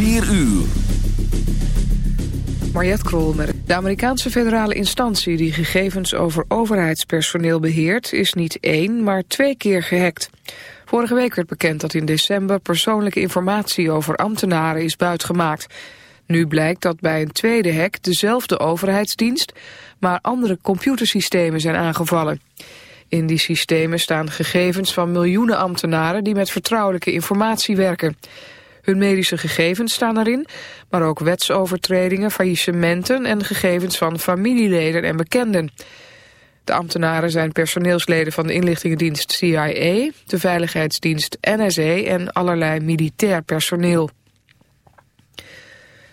4 uur. Mariette Krol met de Amerikaanse federale instantie die gegevens over overheidspersoneel beheert is niet één, maar twee keer gehackt. Vorige week werd bekend dat in december persoonlijke informatie over ambtenaren is buitgemaakt. Nu blijkt dat bij een tweede hack dezelfde overheidsdienst, maar andere computersystemen zijn aangevallen. In die systemen staan gegevens van miljoenen ambtenaren die met vertrouwelijke informatie werken. Hun medische gegevens staan erin, maar ook wetsovertredingen, faillissementen en gegevens van familieleden en bekenden. De ambtenaren zijn personeelsleden van de inlichtingendienst CIA, de veiligheidsdienst NSA en allerlei militair personeel.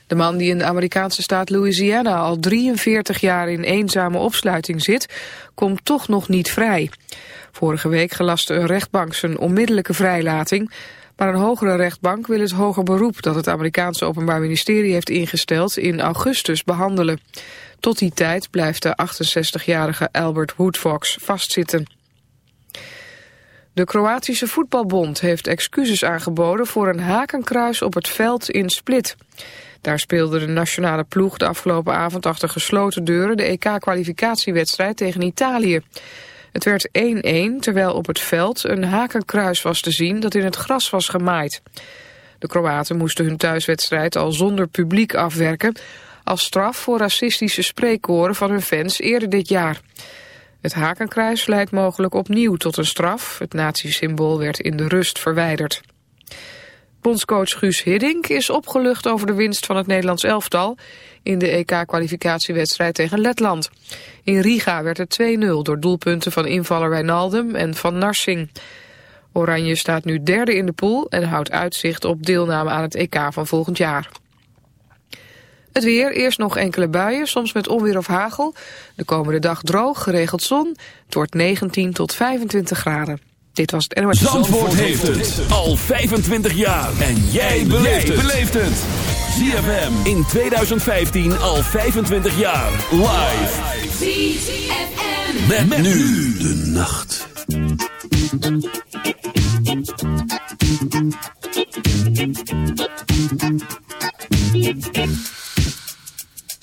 De man die in de Amerikaanse staat Louisiana al 43 jaar in eenzame opsluiting zit, komt toch nog niet vrij. Vorige week gelaste een rechtbank zijn onmiddellijke vrijlating, maar een hogere rechtbank wil het hoger beroep dat het Amerikaanse Openbaar Ministerie heeft ingesteld in augustus behandelen. Tot die tijd blijft de 68-jarige Albert Woodfox vastzitten. De Kroatische Voetbalbond heeft excuses aangeboden voor een hakenkruis op het veld in Split. Daar speelde de nationale ploeg de afgelopen avond achter gesloten deuren de EK-kwalificatiewedstrijd tegen Italië. Het werd 1-1, terwijl op het veld een hakenkruis was te zien dat in het gras was gemaaid. De Kroaten moesten hun thuiswedstrijd al zonder publiek afwerken... als straf voor racistische spreekkoren van hun fans eerder dit jaar. Het hakenkruis leidt mogelijk opnieuw tot een straf. Het nazi-symbool werd in de rust verwijderd. Bondscoach Guus Hiddink is opgelucht over de winst van het Nederlands elftal in de EK-kwalificatiewedstrijd tegen Letland. In Riga werd het 2-0 door doelpunten van invaller Wijnaldum en van Narsing. Oranje staat nu derde in de pool en houdt uitzicht op deelname aan het EK van volgend jaar. Het weer, eerst nog enkele buien, soms met onweer of hagel. De komende dag droog, geregeld zon. Het wordt 19 tot 25 graden. Dit was het NOS. Zandvoort, heeft het al 25 jaar. En jij beleeft het. ZFM in 2015 al 25 jaar. Live. ZFM. Met, nu de nacht.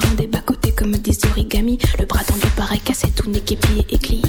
sur un des bas-côtés comme des origamis. Le bras tendu pareil cassé, tout niqué, plié et.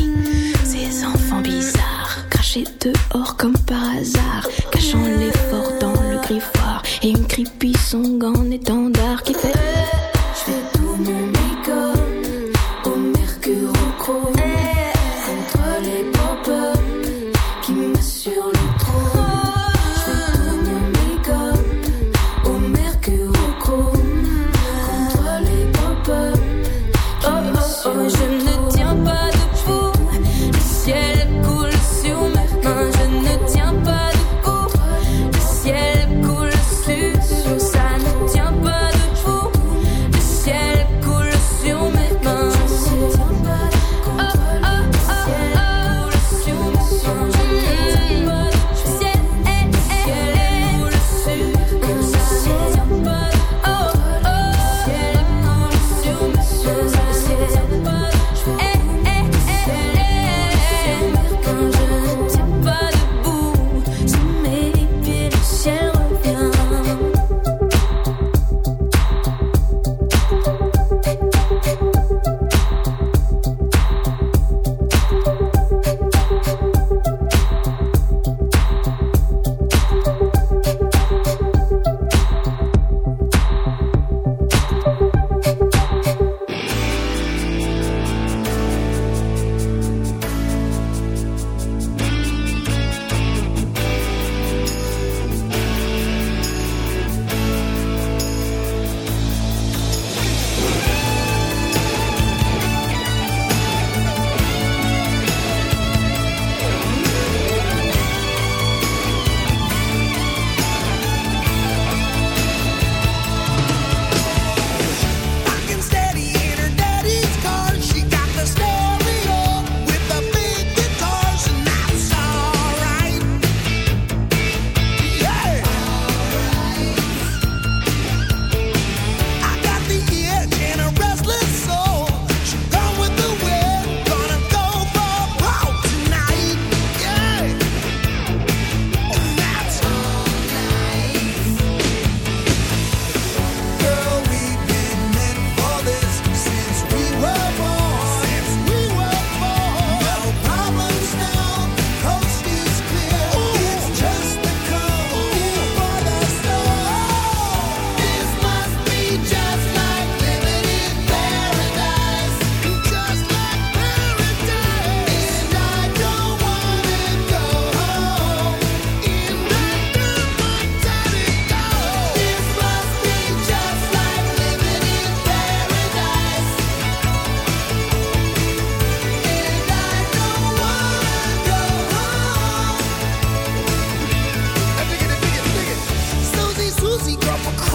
seek up a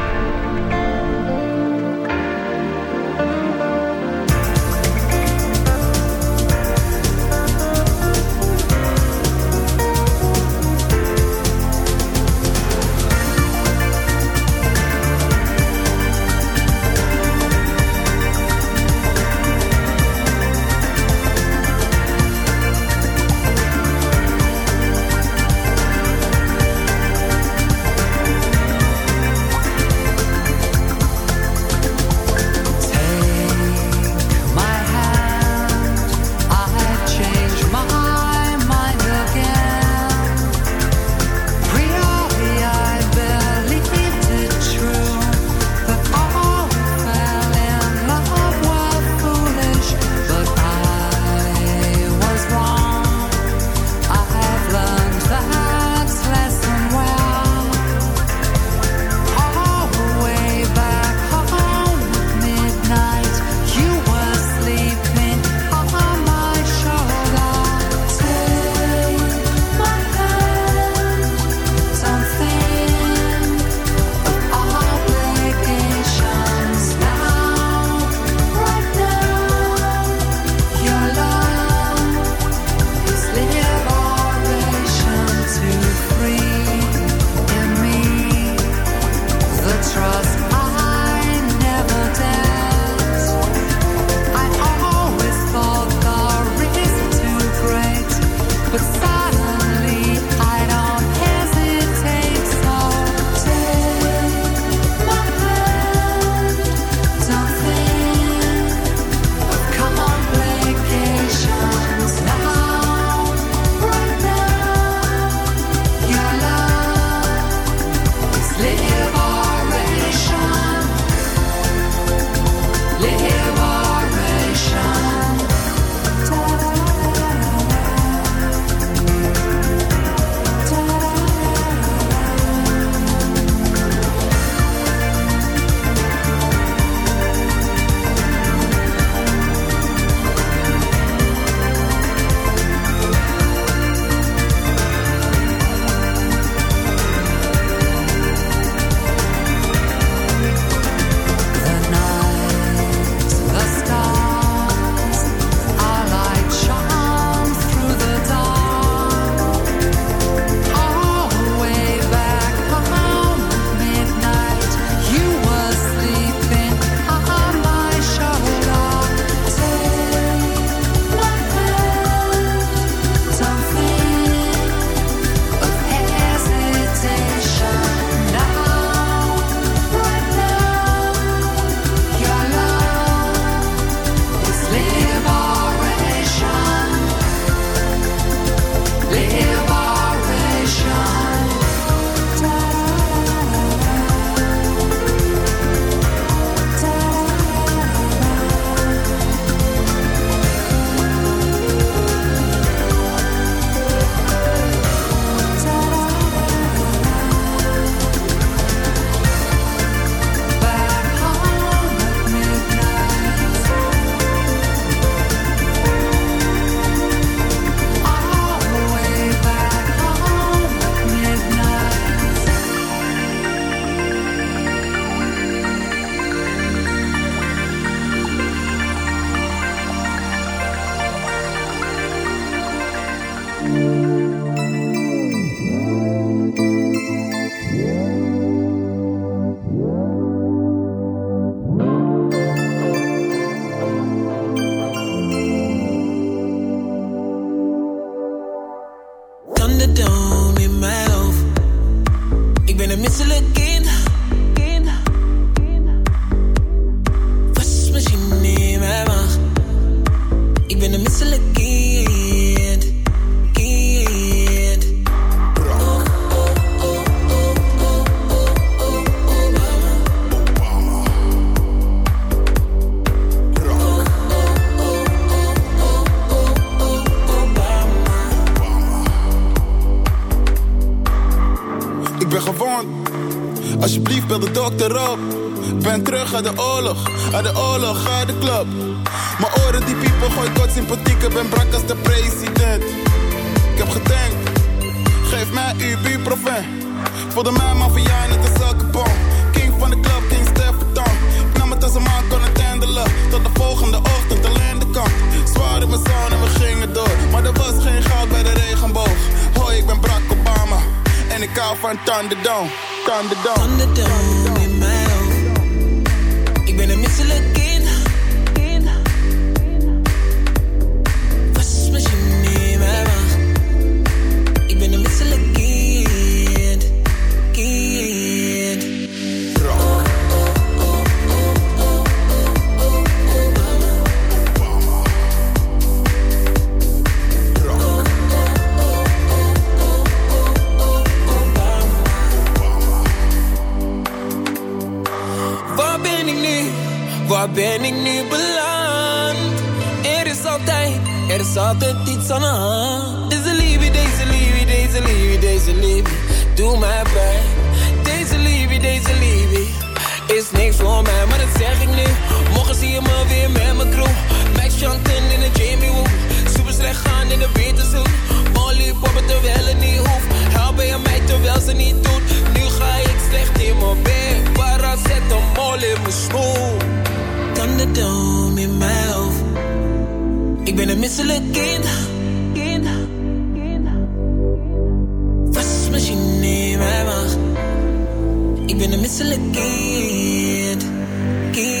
Op. Ben terug uit de oorlog, uit de oorlog, uit de club. Mijn oren die piepen, gooi kort sympathiek, ben brak als de president. Ik heb gedenkt, geef mij uw buurproven. Voelde mij maffia net als elke bom. King van de club, King Stefan. Ik nam het als een man kon het handelen. Tot de volgende ochtend alleen de kant. Zwaar in mijn zon en we gingen door. Maar er was geen goud bij de regenboog. Hoi, ik ben Barack Obama. En ik hou van Thunderdome. Thunderdome. Thunderdome in mijn hoofd. Altijd iets aan de hand. Deze liefde, deze liefde, deze liefde, deze liefde, doe mij pijn. Deze liefde, deze liefde, is niks voor mij, maar dat zeg ik nu. Morgen zie je me weer met mijn crew. Max Chanten in de Jamie Woo. Super slecht gaan in de winterzoen. Molly poppen terwijl het niet hoeft. Helpen je mij terwijl ze niet doet. Nu ga ik slecht in mijn bed. Para zet een mol in mijn schoen. Thunderdome in mijn hoofd. Ik ben een misselijk kind. Kind. Wasmachine in mijn maag. Ik ben een misselijk kind. Kind.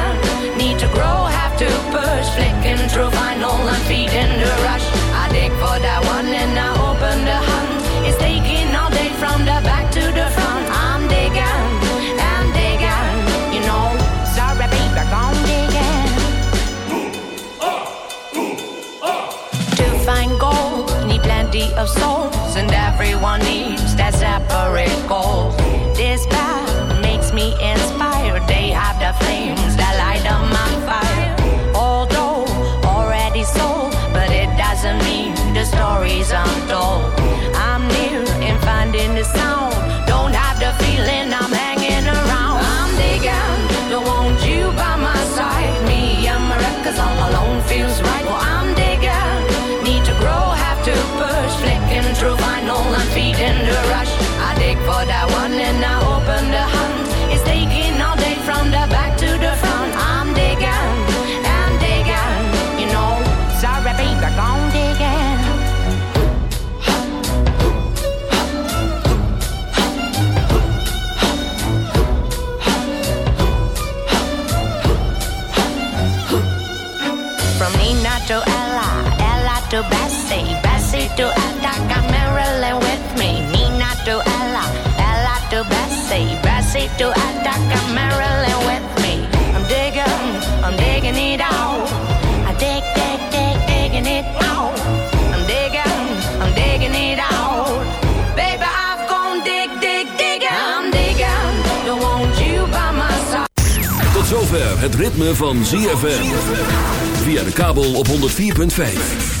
need to grow, have to push. Flicking through vinyl and feeding the to Bessie, Bessie to Attica, Marilyn with me. Nina to Ella, Ella to Bessie, Bessie to Attica, Marilyn with me. I'm digging, I'm digging it out. I dig, dig, dig, digging it out. I'm digging, I'm digging it out. Baby, I've gone dig, dig, digging. I'm digging, don't want you by my side. Tot zover het ritme van ZFM. Via de kabel op 104.5.